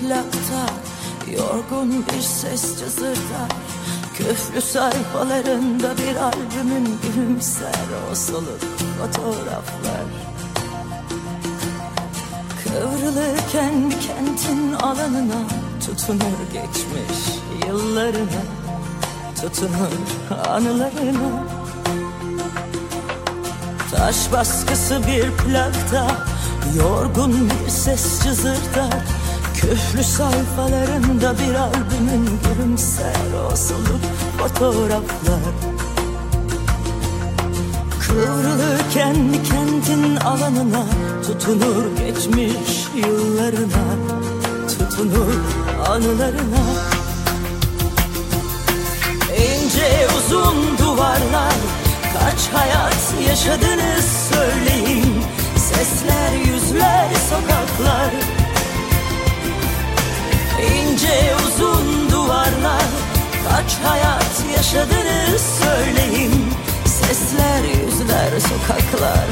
Plakta Yorgun bir ses cızırtar Küflü sayfalarında bir albümün gülümser O soluk fotoğraflar. Kıvrılırken bir kentin alanına Tutunur geçmiş yıllarına Tutunur anılarına. Taş baskısı bir plakta Yorgun bir ses cızırtar Küflü sayfalarında bir albümün gülümser soluk fotoğraflar. Kıvrılırken kentin alanına Tutunur geçmiş yıllarına Tutunur anılarına. İnce uzun duvarlar Kaç hayat yaşadınız söyleyin. Sesler, yüzler, sokaklar İnce uzun duvarlar. Kaç hayat yaşadınız söyleyin. Sesler, yüzler, sokaklar.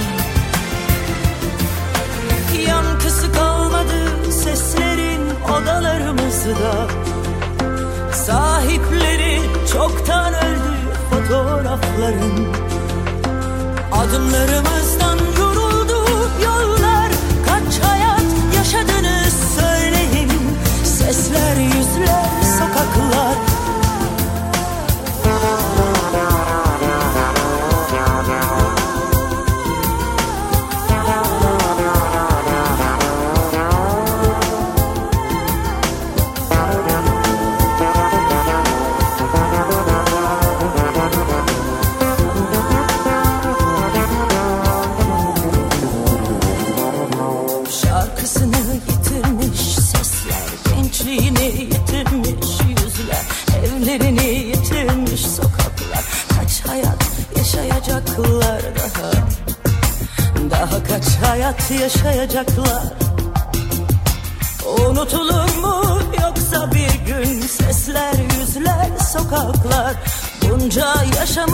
Yankısı kalmadı seslerin odalarımızda. Sahipleri çoktan öldü fotoğrafların. Adımlarımızdan yoruldu yollar sokaklar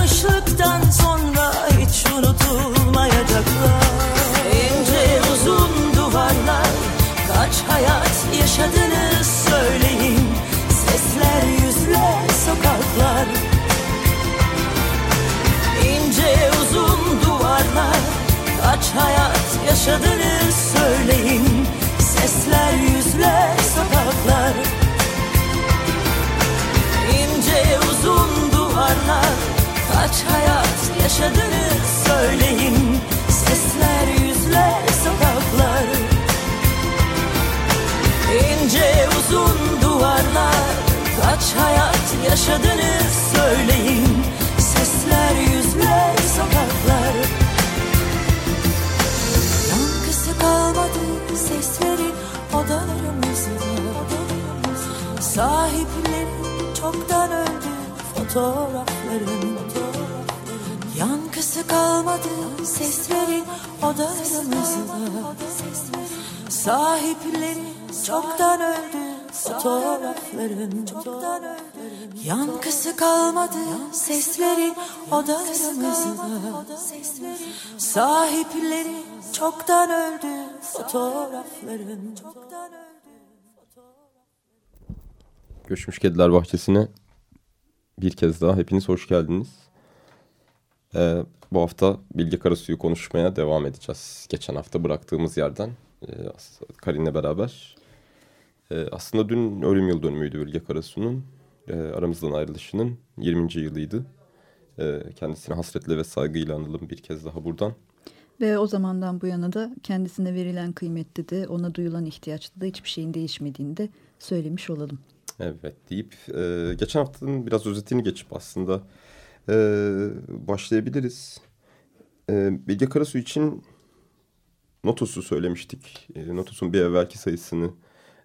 yaşamışlıktan sonra hiç unutulmayacaklar. İnce uzun duvarlar Kaç hayat yaşadınız söyleyin. Sesler, yüzler, sokaklar. İnce uzun duvarlar Kaç hayat yaşadınız Kaç hayat yaşadınız söyleyin. Sesler, yüzler, sokaklar. İnce uzun duvarlar. Kaç hayat yaşadınız söyleyin. Sesler, yüzler, sokaklar. Yankısı kalmadı seslerin odalarımızda Sahipleri çoktan öldü fotoğrafların kalmadı seslerin odalarımızda Sahipleri çoktan öldü fotoğrafların Yankısı kalmadı seslerin odalarımızda Sahipleri çoktan öldü fotoğrafların Göçmüş Kediler Bahçesi'ne bir kez daha hepiniz hoş geldiniz. Ee, bu hafta Bilge Karasu'yu konuşmaya devam edeceğiz. Geçen hafta bıraktığımız yerden e, Karin'le beraber. E, aslında dün ölüm yıl dönümüydü Bilge Karasu'nun. E, aramızdan ayrılışının 20. yılıydı. E, kendisine hasretle ve saygıyla analım bir kez daha buradan. Ve o zamandan bu yana da kendisine verilen kıymette de ona duyulan ihtiyaçta da hiçbir şeyin değişmediğini de söylemiş olalım. Evet deyip e, geçen haftanın biraz özetini geçip aslında başlayabiliriz. E, Bilge Karasu için Notos'u söylemiştik. E, Notos'un bir evvelki sayısını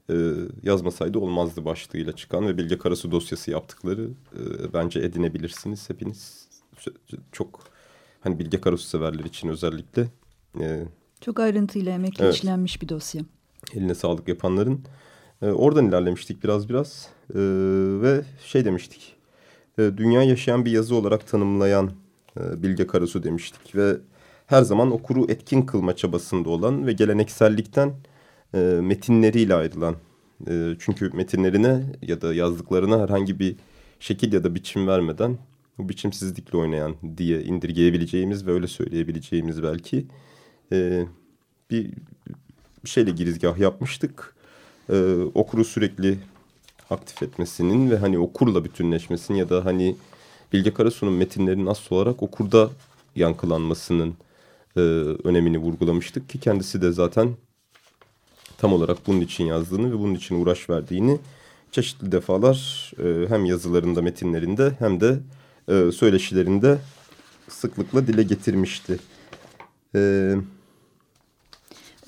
e, yazmasaydı olmazdı başlığıyla çıkan ve Bilge Karasu dosyası yaptıkları e, bence edinebilirsiniz hepiniz. Çok hani Bilge Karasu severler için özellikle. E, Çok ayrıntıyla emekle evet. işlenmiş bir dosya. Eline sağlık yapanların. Oradan ilerlemiştik biraz biraz ve şey demiştik. E, dünya yaşayan bir yazı olarak tanımlayan e, Bilge Karasu demiştik ve her zaman okuru etkin kılma çabasında olan ve geleneksellikten e, metinleriyle ayrılan. Çünkü metinlerine ya da yazdıklarına herhangi bir şekil ya da biçim vermeden bu biçimsizlikle oynayan diye indirgeyebileceğimiz ve öyle söyleyebileceğimiz belki bir, şeyle girizgah yapmıştık. Okuru sürekli aktif etmesinin ve hani okurla bütünleşmesinin ya da hani Bilge Karasu'nun metinlerinin asıl olarak okurda yankılanmasının e, önemini vurgulamıştık ki kendisi de zaten tam olarak bunun için yazdığını ve bunun için uğraş verdiğini çeşitli defalar e, hem yazılarında, metinlerinde hem de e, söyleşilerinde sıklıkla dile getirmişti. E,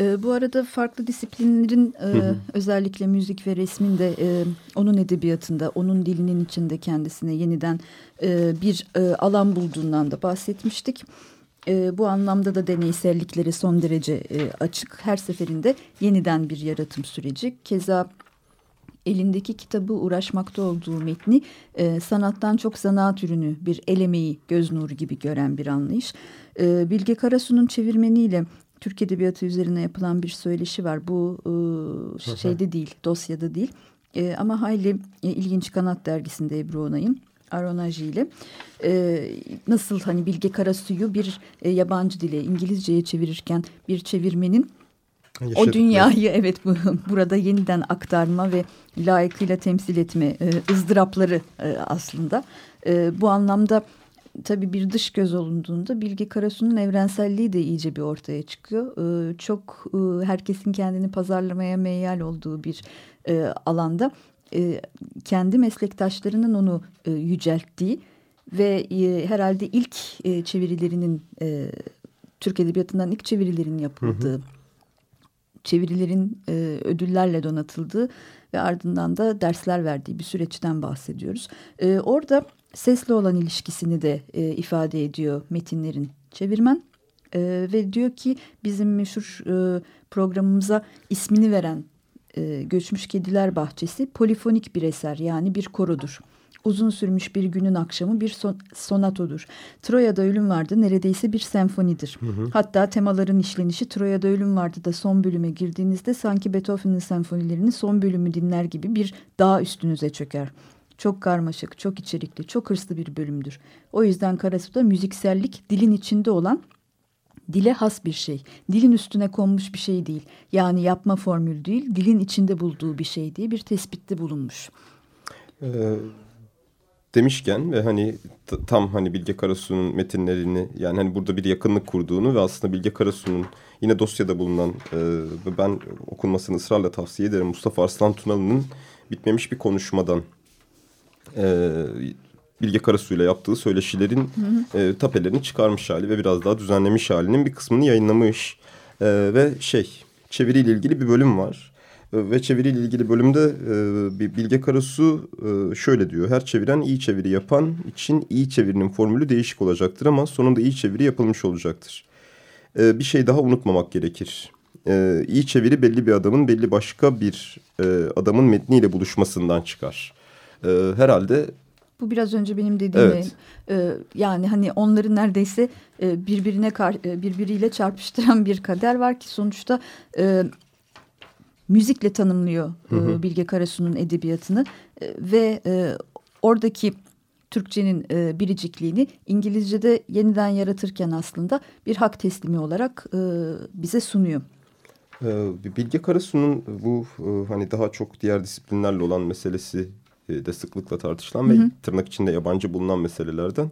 e, bu arada farklı disiplinlerin e, özellikle müzik ve resmin de e, onun edebiyatında, onun dilinin içinde kendisine yeniden e, bir e, alan bulduğundan da bahsetmiştik. E, bu anlamda da deneysellikleri son derece e, açık. Her seferinde yeniden bir yaratım süreci. Keza elindeki kitabı uğraşmakta olduğu metni e, sanattan çok zanaat ürünü bir elemeyi göz nuru gibi gören bir anlayış. E, Bilge Karasu'nun çevirmeniyle Türk Edebiyatı üzerine yapılan bir söyleşi var. Bu e, şeyde değil, dosyada değil. E, ama hayli e, ilginç Kanat dergisinde Ebru Onay'ın. Aronaji ile e, nasıl hani Bilge Karasu'yu bir e, yabancı dile İngilizceye çevirirken bir çevirmenin Yaşadık o dünyayı evet bu, burada yeniden aktarma ve layıkıyla temsil etme e, ızdırapları e, aslında. E, bu anlamda tabii bir dış göz olunduğunda Bilge Karasu'nun evrenselliği de iyice bir ortaya çıkıyor. E, çok e, herkesin kendini pazarlamaya meyal olduğu bir e, alanda e, kendi meslektaşlarının onu e, yücelttiği ve e, herhalde ilk e, çevirilerinin e, Türk Edebiyatı'ndan ilk çevirilerin yapıldığı, hı hı. çevirilerin e, ödüllerle donatıldığı ve ardından da dersler verdiği bir süreçten bahsediyoruz. E, orada sesle olan ilişkisini de e, ifade ediyor metinlerin çevirmen. E, ve diyor ki bizim meşhur e, programımıza ismini veren e, Göçmüş Kediler Bahçesi polifonik bir eser yani bir korodur. Uzun sürmüş bir günün akşamı bir son, sonatodur. Troya'da ölüm vardı neredeyse bir senfonidir. Hı hı. Hatta temaların işlenişi Troya'da ölüm vardı da son bölüme girdiğinizde sanki Beethoven'ın senfonilerinin son bölümü dinler gibi bir dağ üstünüze çöker. Çok karmaşık, çok içerikli, çok hırslı bir bölümdür. O yüzden Karasu'da müziksellik dilin içinde olan dile has bir şey. Dilin üstüne konmuş bir şey değil. Yani yapma formül değil, dilin içinde bulduğu bir şey diye bir tespitte bulunmuş. Ee, demişken ve hani tam hani Bilge Karasu'nun metinlerini yani hani burada bir yakınlık kurduğunu ve aslında Bilge Karasu'nun yine dosyada bulunan e, ve ben okunmasını ısrarla tavsiye ederim Mustafa Arslan Tunalı'nın bitmemiş bir konuşmadan e, Bilge Karasu ile yaptığı söyleşilerin hı hı. E, tapelerini çıkarmış hali ve biraz daha düzenlemiş halinin bir kısmını yayınlamış. E, ve şey çeviriyle ilgili bir bölüm var. E, ve çeviriyle ilgili bölümde e, Bilge Karasu e, şöyle diyor. Her çeviren iyi çeviri yapan için iyi çevirinin formülü değişik olacaktır ama sonunda iyi çeviri yapılmış olacaktır. E, bir şey daha unutmamak gerekir. E, iyi çeviri belli bir adamın belli başka bir e, adamın metniyle buluşmasından çıkar. E, herhalde bu biraz önce benim dediğim evet. e, yani hani onları neredeyse e, birbirine kar, e, birbiriyle çarpıştıran bir kader var ki sonuçta e, müzikle tanımlıyor hı hı. E, Bilge Karasu'nun edebiyatını e, ve e, oradaki Türkçenin e, biricikliğini İngilizce'de yeniden yaratırken aslında bir hak teslimi olarak e, bize sunuyor. E, Bilge Karasu'nun bu e, hani daha çok diğer disiplinlerle olan meselesi e, de sıklıkla tartışılan hı hı. ve tırnak içinde yabancı bulunan meselelerden.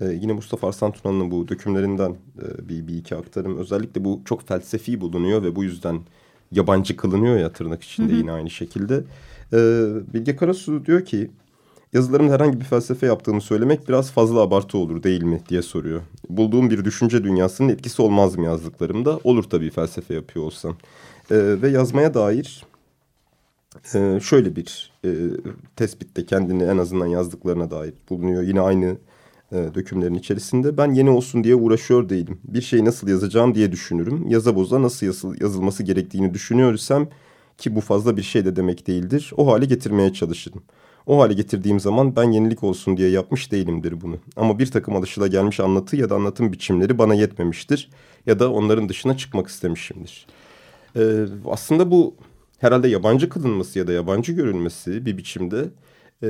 Ee, yine Mustafa Arslan Tuna'nın bu dökümlerinden e, bir, bir iki aktarım. Özellikle bu çok felsefi bulunuyor ve bu yüzden yabancı kılınıyor ya tırnak içinde hı hı. yine aynı şekilde. Ee, Bilge Karasu diyor ki yazılarımda herhangi bir felsefe yaptığımı söylemek biraz fazla abartı olur değil mi diye soruyor. Bulduğum bir düşünce dünyasının etkisi olmaz mı yazdıklarımda? Olur tabii felsefe yapıyor olsam. E, ve yazmaya dair e, şöyle bir e, tespitte kendini en azından yazdıklarına dair bulunuyor. Yine aynı e, dökümlerin içerisinde. Ben yeni olsun diye uğraşıyor değilim. Bir şeyi nasıl yazacağım diye düşünürüm. Yaza boza nasıl yazıl, yazılması gerektiğini düşünüyorsam ki bu fazla bir şey de demek değildir. O hale getirmeye çalışırım. O hale getirdiğim zaman ben yenilik olsun diye yapmış değilimdir bunu. Ama bir takım alışılagelmiş anlatı ya da anlatım biçimleri bana yetmemiştir. Ya da onların dışına çıkmak istemişimdir. Ee, aslında bu herhalde yabancı kılınması ya da yabancı görülmesi bir biçimde... E,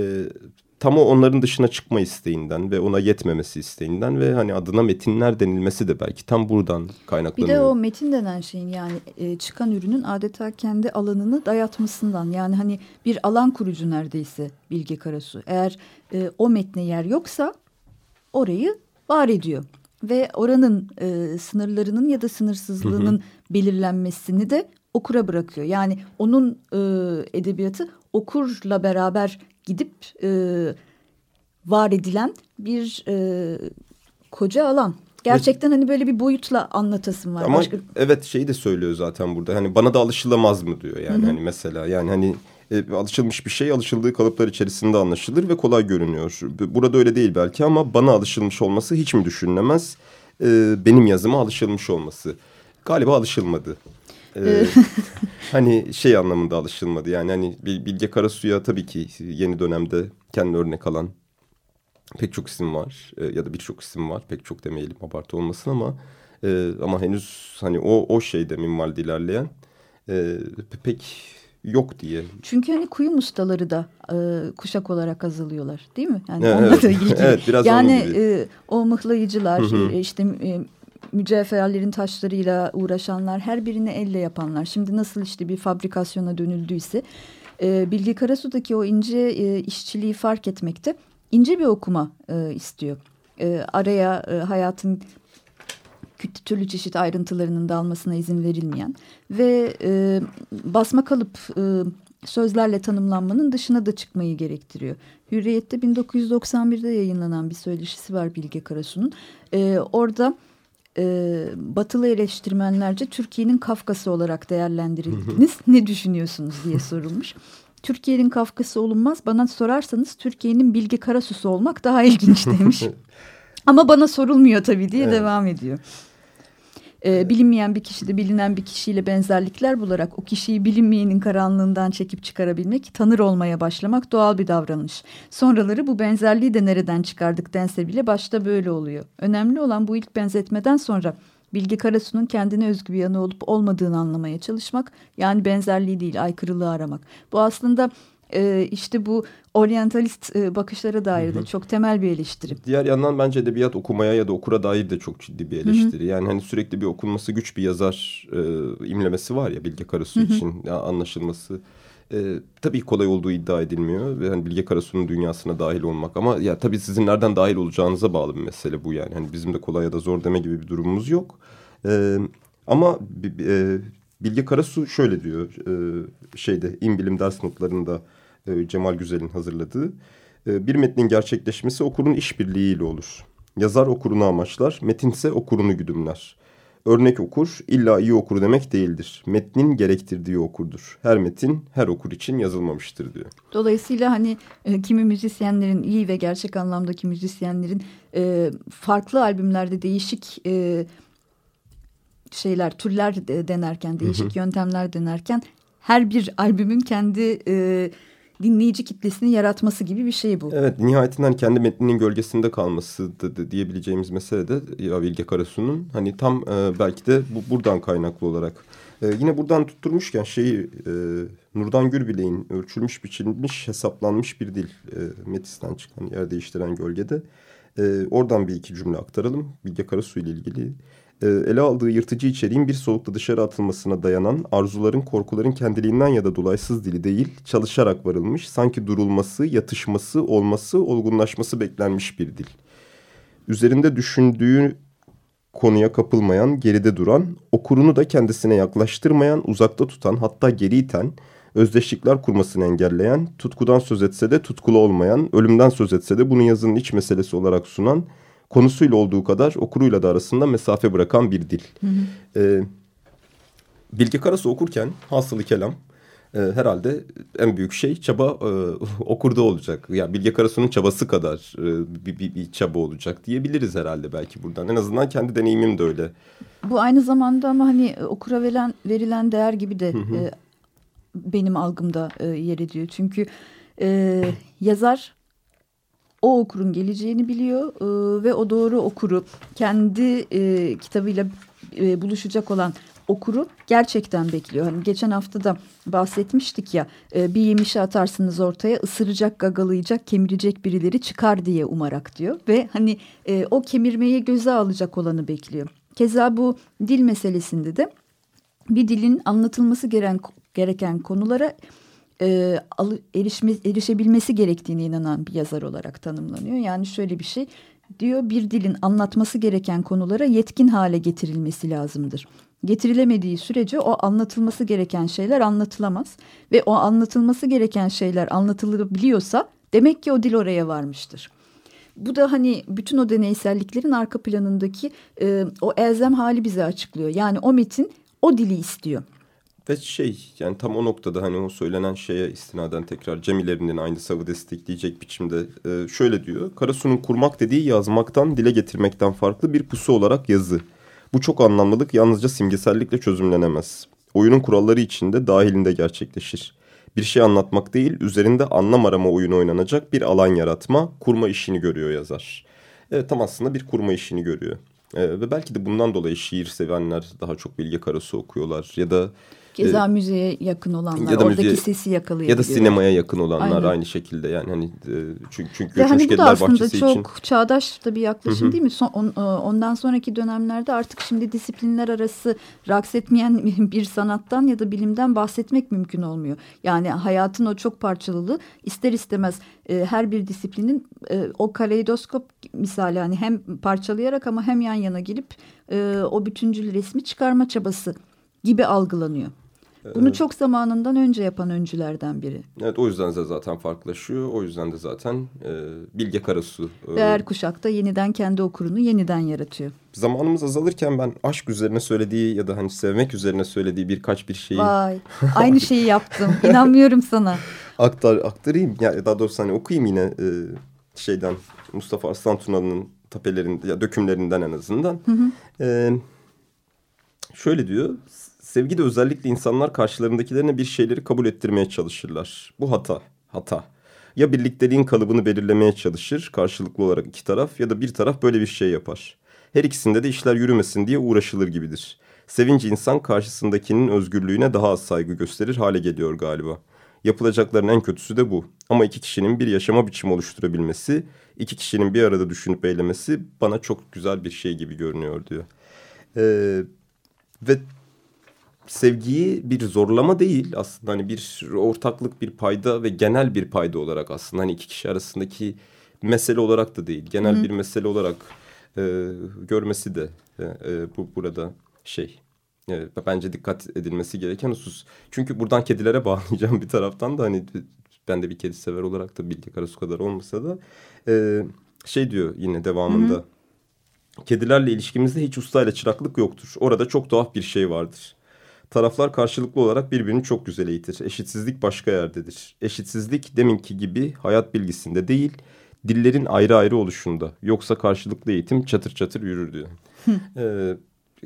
tam o onların dışına çıkma isteğinden ve ona yetmemesi isteğinden ve hani adına metinler denilmesi de belki tam buradan kaynaklanıyor. Bir de o metin denen şeyin yani e, çıkan ürünün adeta kendi alanını dayatmasından yani hani bir alan kurucu neredeyse Bilge Karasu. Eğer e, o metne yer yoksa orayı var ediyor ve oranın e, sınırlarının ya da sınırsızlığının hı hı. belirlenmesini de okura bırakıyor. Yani onun e, edebiyatı okurla beraber gidip e, var edilen bir e, koca alan. Gerçekten hani böyle bir boyutla anlatasım var. Ama Başka... evet şeyi de söylüyor zaten burada. Hani bana da alışılamaz mı diyor yani Hı -hı. hani mesela yani hani e, alışılmış bir şey alışıldığı kalıplar içerisinde anlaşılır ve kolay görünüyor. Burada öyle değil belki ama bana alışılmış olması hiç mi düşünülemez? E, benim yazıma alışılmış olması. Galiba alışılmadı. Ee, hani şey anlamında alışılmadı yani hani Bilge Karasu'ya tabii ki yeni dönemde kendi örnek alan pek çok isim var ee, ya da birçok isim var pek çok demeyelim abartı olmasın ama e, ama henüz hani o o şeyde minvalde ilerleyen e, pek yok diye. Çünkü hani kuyum ustaları da e, kuşak olarak azalıyorlar değil mi? Yani evet, onunla da ilgili. evet, biraz yani e, o mıhlayıcılar hı hı. işte e, mücevherlerin taşlarıyla uğraşanlar, her birini elle yapanlar. Şimdi nasıl işte bir fabrikasyona dönüldüyse e, Bilge Karasu'daki o ince e, işçiliği fark etmekte ince bir okuma e, istiyor. E, araya e, hayatın türlü çeşit ayrıntılarının dalmasına izin verilmeyen ve e, basma kalıp e, sözlerle tanımlanmanın dışına da çıkmayı gerektiriyor. Hürriyet'te 1991'de yayınlanan bir söyleşisi var Bilge Karasu'nun. E, orada e, batılı eleştirmenlerce Türkiye'nin Kafkası olarak değerlendirildiniz. ne düşünüyorsunuz diye sorulmuş. Türkiye'nin Kafkası olunmaz. Bana sorarsanız Türkiye'nin Bilge Karasusu olmak daha ilginç demiş. Ama bana sorulmuyor tabii diye evet. devam ediyor e, bilinmeyen bir kişide bilinen bir kişiyle benzerlikler bularak o kişiyi bilinmeyenin karanlığından çekip çıkarabilmek, tanır olmaya başlamak doğal bir davranış. Sonraları bu benzerliği de nereden çıkardık dense bile başta böyle oluyor. Önemli olan bu ilk benzetmeden sonra Bilge Karasu'nun kendine özgü bir yanı olup olmadığını anlamaya çalışmak. Yani benzerliği değil aykırılığı aramak. Bu aslında e, işte bu oryantalist e, bakışlara dair de çok temel bir eleştiri. Diğer yandan bence edebiyat okumaya ya da okura dair de çok ciddi bir eleştiri. Hı hı. Yani hani sürekli bir okunması güç bir yazar e, imlemesi var ya Bilge Karasu hı hı. için ya anlaşılması. E, tabii kolay olduğu iddia edilmiyor ve hani Bilge Karasu'nun dünyasına dahil olmak ama ya tabii sizin nereden dahil olacağınıza bağlı bir mesele bu yani. Hani bizim de kolay ya da zor deme gibi bir durumumuz yok. E, ama e, Bilge Karasu şöyle diyor e, şeyde Bilim ders notlarında e, Cemal Güzel'in hazırladığı. E, bir metnin gerçekleşmesi okurun işbirliğiyle olur. Yazar okurunu amaçlar, metinse okurunu güdümler. Örnek okur illa iyi okur demek değildir. Metnin gerektirdiği okurdur. Her metin her okur için yazılmamıştır diyor. Dolayısıyla hani e, kimi müzisyenlerin iyi ve gerçek anlamdaki müzisyenlerin e, farklı albümlerde değişik e, şeyler, türler denerken, değişik hı hı. yöntemler denerken her bir albümün kendi e, dinleyici kitlesini yaratması gibi bir şey bu. Evet nihayetinden kendi metninin gölgesinde kalması da, da diyebileceğimiz mesele de ya Bilge Karasu'nun hani tam e, belki de bu buradan kaynaklı olarak. E, yine buradan tutturmuşken şeyi e, Nurdan Gürbilek'in ölçülmüş biçilmiş hesaplanmış bir dil e, Metis'ten çıkan yer değiştiren gölgede. E, oradan bir iki cümle aktaralım Bilge Karasu ile ilgili. E, ele aldığı yırtıcı içeriğin bir solukta dışarı atılmasına dayanan arzuların, korkuların kendiliğinden ya da dolaysız dili değil, çalışarak varılmış, sanki durulması, yatışması, olması, olgunlaşması beklenmiş bir dil. Üzerinde düşündüğü konuya kapılmayan, geride duran, okurunu da kendisine yaklaştırmayan, uzakta tutan, hatta geri iten özdeşlikler kurmasını engelleyen, tutkudan söz etse de tutkulu olmayan, ölümden söz etse de bunu yazının iç meselesi olarak sunan, konusuyla olduğu kadar okuruyla da arasında mesafe bırakan bir dil. Hı hı. Ee, Bilge Karasu okurken hasılı kelam e, herhalde en büyük şey çaba e, okurda olacak. Yani Bilge Karasu'nun çabası kadar e, bir, bir, bir çaba olacak diyebiliriz herhalde belki buradan. En azından kendi deneyimim de öyle. Bu aynı zamanda ama hani okura verilen, verilen değer gibi de E, benim algımda e, yer ediyor. Çünkü e, yazar o okurun geleceğini biliyor e, ve o doğru okuru kendi e, kitabıyla e, buluşacak olan okuru gerçekten bekliyor. Hani geçen hafta da bahsetmiştik ya bir yemişi atarsınız ortaya ısıracak, gagalayacak, kemirecek birileri çıkar diye umarak diyor. Ve hani o kemirmeyi göze alacak olanı bekliyor. Keza bu dil meselesinde de bir dilin anlatılması gereken, gereken konulara e, erişme, erişebilmesi gerektiğine inanan bir yazar olarak tanımlanıyor. Yani şöyle bir şey diyor bir dilin anlatması gereken konulara yetkin hale getirilmesi lazımdır getirilemediği sürece o anlatılması gereken şeyler anlatılamaz ve o anlatılması gereken şeyler anlatılabiliyorsa demek ki o dil oraya varmıştır. Bu da hani bütün o deneyselliklerin arka planındaki e, o elzem hali bize açıklıyor. Yani o metin o dili istiyor. Ve şey yani tam o noktada hani o söylenen şeye istinaden tekrar Cemilerinin aynı savı destekleyecek biçimde e, şöyle diyor. Karasu'nun kurmak dediği yazmaktan dile getirmekten farklı bir pusu olarak yazı. Bu çok anlamlılık yalnızca simgesellikle çözümlenemez. Oyunun kuralları içinde dahilinde gerçekleşir. Bir şey anlatmak değil, üzerinde anlam arama oyunu oynanacak bir alan yaratma, kurma işini görüyor yazar. Evet tam aslında bir kurma işini görüyor. Ee, ve belki de bundan dolayı şiir sevenler daha çok Bilge Karasu okuyorlar ya da Keza e, müziğe yakın olanlar, ya da oradaki müziğe, sesi yakalayabiliyor. Ya da sinemaya yakın olanlar Aynen. aynı şekilde yani hani e, çünkü çünkü Ve hani bu da aslında çok için... çağdaş da bir yaklaşım Hı -hı. değil mi? Son, on, e, ondan sonraki dönemlerde artık şimdi disiplinler arası raks etmeyen bir sanattan ya da bilimden bahsetmek mümkün olmuyor. Yani hayatın o çok parçalılığı ister istemez e, her bir disiplinin e, o kaleidoskop misali hani hem parçalayarak ama hem yan yana gelip e, o bütüncül resmi çıkarma çabası gibi algılanıyor. Bunu çok zamanından önce yapan öncülerden biri. Evet o yüzden de zaten farklılaşıyor. O yüzden de zaten e, Bilge Karasu. E, Ve her kuşakta yeniden kendi okurunu yeniden yaratıyor. Zamanımız azalırken ben aşk üzerine söylediği ya da hani sevmek üzerine söylediği birkaç bir şeyi... Vay aynı şeyi yaptım. İnanmıyorum sana. Aktar, aktarayım. Ya, daha doğrusu hani okuyayım yine e, şeyden Mustafa Arslan Tunalı'nın tapelerinde ya dökümlerinden en azından. Hı hı. E, şöyle diyor Sevgide özellikle insanlar karşılarındakilerine bir şeyleri kabul ettirmeye çalışırlar. Bu hata, hata. Ya birlikteliğin kalıbını belirlemeye çalışır karşılıklı olarak iki taraf ya da bir taraf böyle bir şey yapar. Her ikisinde de işler yürümesin diye uğraşılır gibidir. Sevinci insan karşısındakinin özgürlüğüne daha az saygı gösterir hale geliyor galiba. Yapılacakların en kötüsü de bu. Ama iki kişinin bir yaşama biçimi oluşturabilmesi, iki kişinin bir arada düşünüp eylemesi bana çok güzel bir şey gibi görünüyor diyor. Ee, ve sevgiyi bir zorlama değil aslında hani bir ortaklık bir payda ve genel bir payda olarak aslında hani iki kişi arasındaki mesele olarak da değil genel Hı. bir mesele olarak e, görmesi de e, e, bu burada şey e, bence dikkat edilmesi gereken husus. Çünkü buradan kedilere bağlayacağım bir taraftan da hani ben de bir kedi sever olarak da Bilge Karasu kadar olmasa da e, şey diyor yine devamında. Hı Kedilerle ilişkimizde hiç ustayla çıraklık yoktur. Orada çok tuhaf bir şey vardır. Taraflar karşılıklı olarak birbirini çok güzel eğitir. Eşitsizlik başka yerdedir. Eşitsizlik deminki gibi hayat bilgisinde değil, dillerin ayrı ayrı oluşunda. Yoksa karşılıklı eğitim çatır çatır yürür diyor. ee,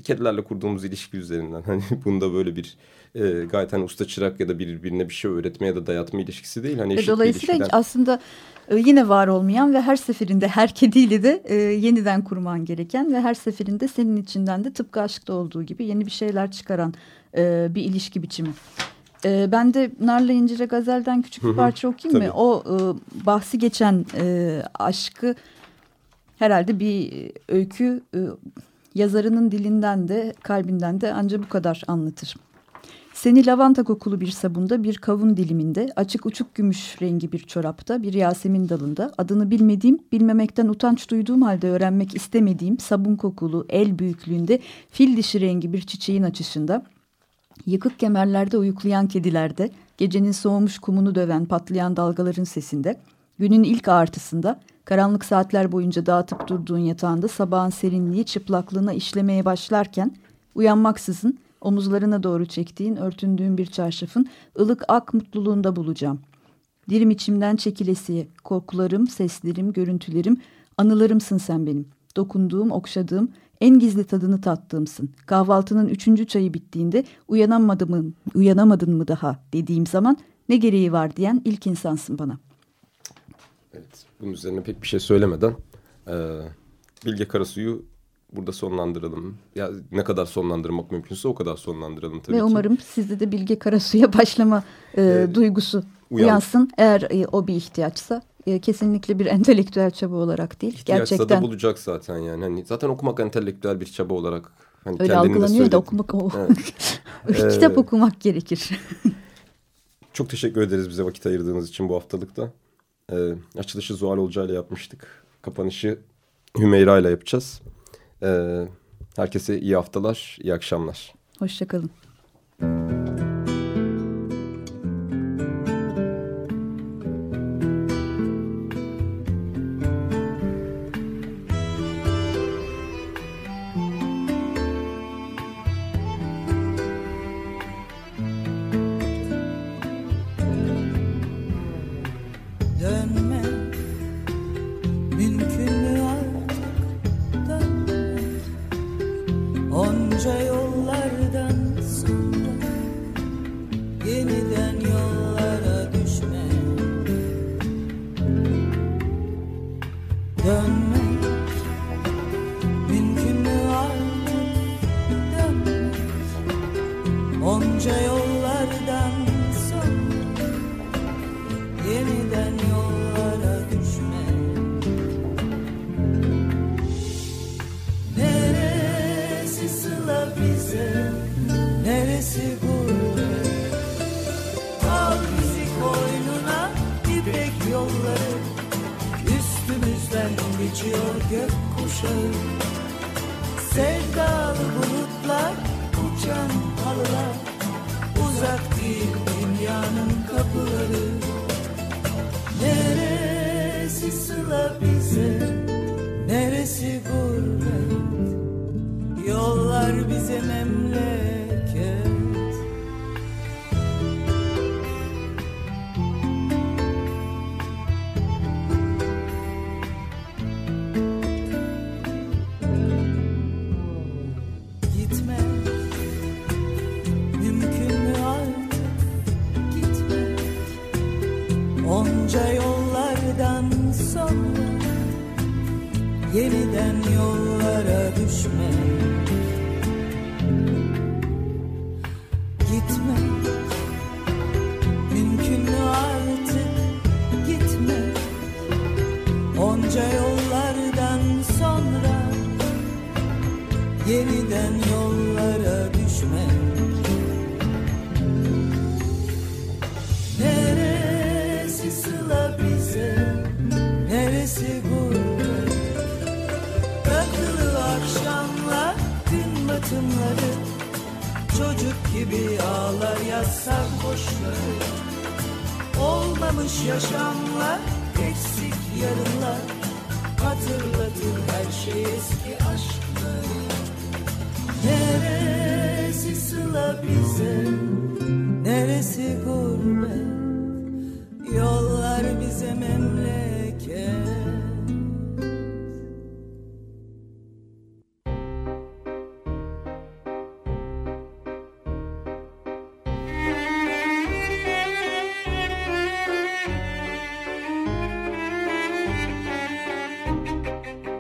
kedilerle kurduğumuz ilişki üzerinden hani bunda böyle bir e, gayet hani usta çırak ya da birbirine bir şey öğretme ya da dayatma ilişkisi değil. Hani Dolayısıyla ilişkiler... aslında e, yine var olmayan ve her seferinde her kediyle de e, yeniden kurman gereken ve her seferinde senin içinden de tıpkı aşkta olduğu gibi yeni bir şeyler çıkaran e, bir ilişki biçimi. E, ben de Narla İncire Gazel'den küçük bir parça okuyayım mı? O e, bahsi geçen e, aşkı herhalde bir öykü e, yazarının dilinden de kalbinden de ancak bu kadar anlatır. Seni lavanta kokulu bir sabunda, bir kavun diliminde, açık uçuk gümüş rengi bir çorapta, bir yasemin dalında, adını bilmediğim, bilmemekten utanç duyduğum halde öğrenmek istemediğim sabun kokulu, el büyüklüğünde, fil dişi rengi bir çiçeğin açışında, Yıkık kemerlerde uyuklayan kedilerde, gecenin soğumuş kumunu döven patlayan dalgaların sesinde, günün ilk ağartısında, karanlık saatler boyunca dağıtıp durduğun yatağında sabahın serinliği çıplaklığına işlemeye başlarken, uyanmaksızın omuzlarına doğru çektiğin örtündüğün bir çarşafın ılık ak mutluluğunda bulacağım. Dirim içimden çekilesiye, korkularım, seslerim, görüntülerim, anılarımsın sen benim. Dokunduğum, okşadığım, en gizli tadını tattığımsın. Kahvaltının üçüncü çayı bittiğinde uyanamadım mı, uyanamadın mı daha dediğim zaman ne gereği var diyen ilk insansın bana. Evet, bunun üzerine pek bir şey söylemeden e, Bilge Karasu'yu burada sonlandıralım. Ya ne kadar sonlandırmak mümkünse o kadar sonlandıralım tabii Ve ki. umarım sizde de Bilge Karasu'ya başlama e, Evet. duygusu Uyan- uyansın. Eğer e, o bir ihtiyaçsa e, kesinlikle bir entelektüel çaba olarak değil. İhtiyaçsa Gerçekten da bulacak zaten yani. Hani zaten okumak entelektüel bir çaba olarak hani öyle algılanıyor da okumak o. Evet. Kitap okumak gerekir. Çok teşekkür ederiz bize vakit ayırdığınız için bu haftalıkta. Ee, açılışı Zuhal Olca ile yapmıştık. Kapanışı Hümeyra ile yapacağız. Ee, herkese iyi haftalar, iyi akşamlar. Hoşçakalın. Dönme 身 gibi ağlar yatsak boşları Olmamış yaşamlar Eksik yarınlar. Hatırlatır her şey eski aşkları Neresi sıla bize Neresi gurbet Yollar bize memleket